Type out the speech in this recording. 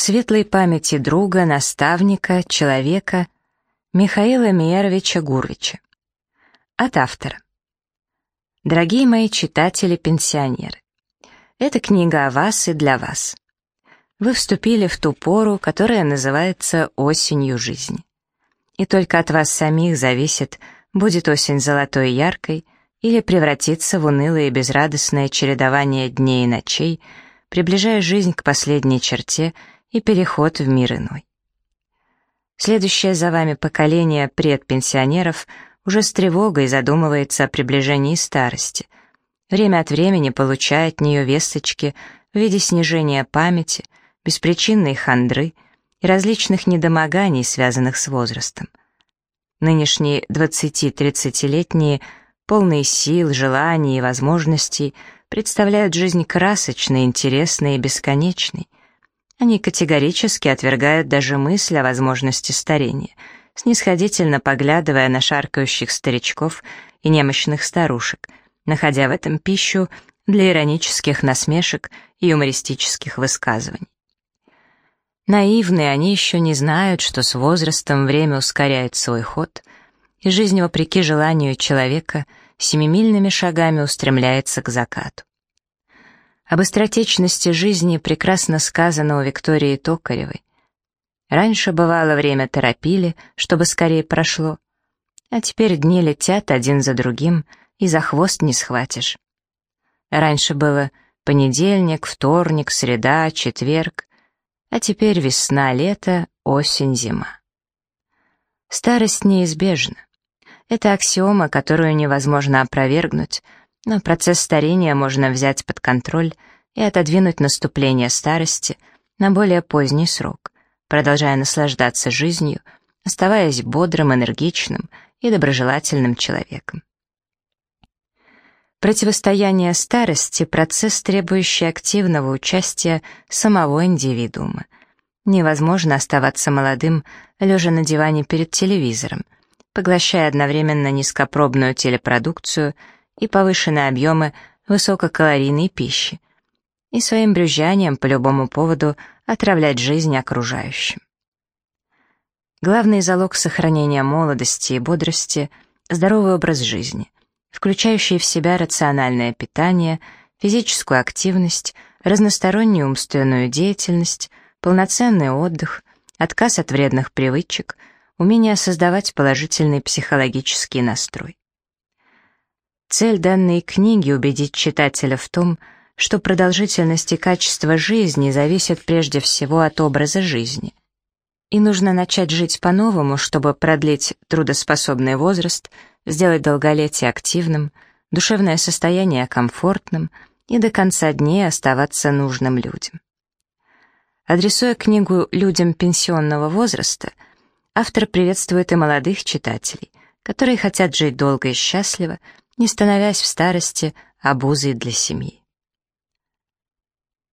светлой памяти друга, наставника, человека Михаила Миеровича Гурвича. От автора. Дорогие мои читатели-пенсионеры, эта книга о вас и для вас. Вы вступили в ту пору, которая называется осенью жизни. И только от вас самих зависит, будет осень золотой и яркой или превратится в унылое и безрадостное чередование дней и ночей, приближая жизнь к последней черте и переход в мир иной. Следующее за вами поколение предпенсионеров уже с тревогой задумывается о приближении старости. Время от времени получает от нее весточки в виде снижения памяти, беспричинной хандры и различных недомоганий, связанных с возрастом. Нынешние 20-30-летние, полные сил, желаний и возможностей, представляют жизнь красочной, интересной и бесконечной. Они категорически отвергают даже мысль о возможности старения, снисходительно поглядывая на шаркающих старичков и немощных старушек, находя в этом пищу для иронических насмешек и юмористических высказываний. Наивные они еще не знают, что с возрастом время ускоряет свой ход, и жизнь, вопреки желанию человека, семимильными шагами устремляется к закату. Об быстротечности жизни прекрасно сказано у Виктории Токаревой. Раньше, бывало, время торопили, чтобы скорее прошло, а теперь дни летят один за другим, и за хвост не схватишь. Раньше было понедельник, вторник, среда, четверг, а теперь весна, лето, осень, зима. Старость неизбежна. Это аксиома, которую невозможно опровергнуть — но процесс старения можно взять под контроль и отодвинуть наступление старости на более поздний срок, продолжая наслаждаться жизнью, оставаясь бодрым, энергичным и доброжелательным человеком. Противостояние старости — процесс, требующий активного участия самого индивидуума. Невозможно оставаться молодым, лежа на диване перед телевизором, поглощая одновременно низкопробную телепродукцию — и повышенные объемы высококалорийной пищи, и своим брюзжанием по любому поводу отравлять жизнь окружающим. Главный залог сохранения молодости и бодрости – здоровый образ жизни, включающий в себя рациональное питание, физическую активность, разностороннюю умственную деятельность, полноценный отдых, отказ от вредных привычек, умение создавать положительный психологический настрой. Цель данной книги — убедить читателя в том, что продолжительность и качество жизни зависят прежде всего от образа жизни. И нужно начать жить по-новому, чтобы продлить трудоспособный возраст, сделать долголетие активным, душевное состояние комфортным и до конца дней оставаться нужным людям. Адресуя книгу людям пенсионного возраста, автор приветствует и молодых читателей, которые хотят жить долго и счастливо, не становясь в старости обузой для семьи.